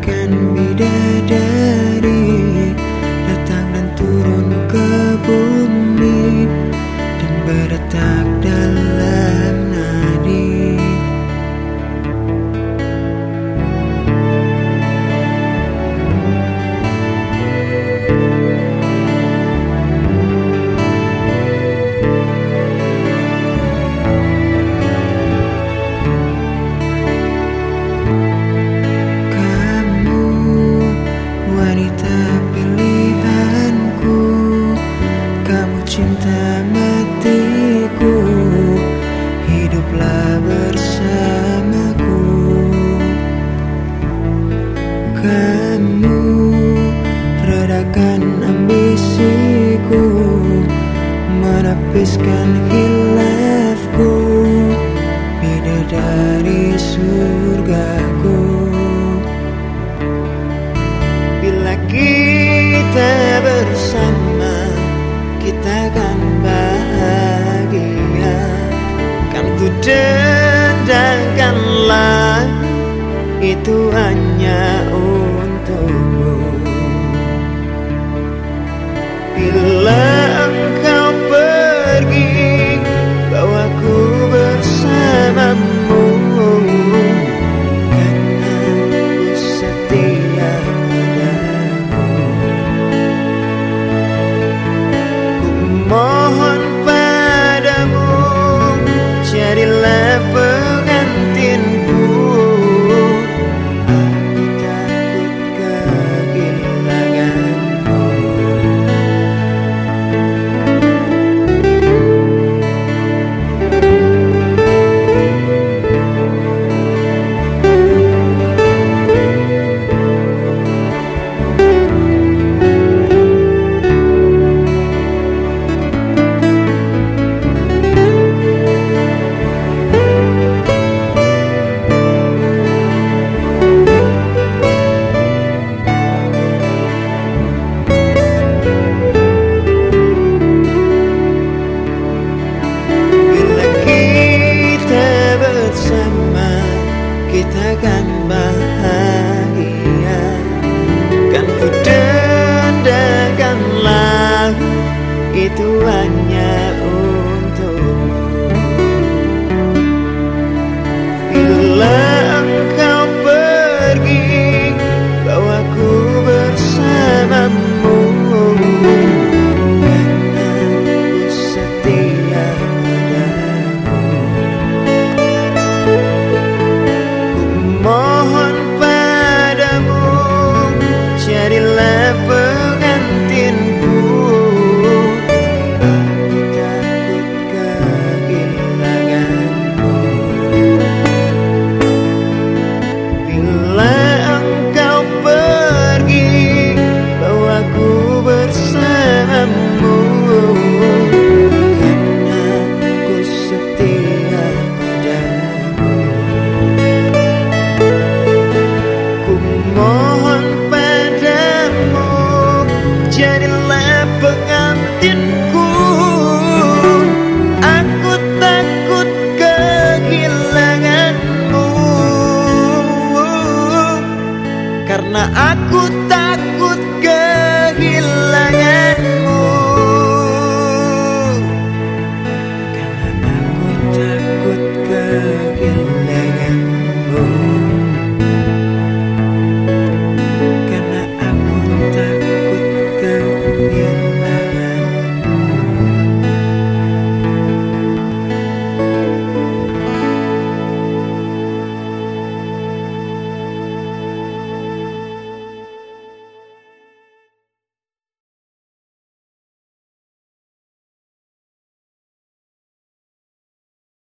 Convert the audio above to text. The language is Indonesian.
bagaikan bidadari Datang dan turun ke bumi Dan berdetak dalam Menyalakan ambisiku Menepiskan hilafku Bidadari surgaku. Bila kita bersama Kita akan bahagia. Kan ku dendangkan lagu Itu hanya untukmu Bila Kan bahagia. Kan ku dendakan lagu itu hanya untukmu. Bila engkau pergi bawaku bersamamu. Karena aku takut kehilangan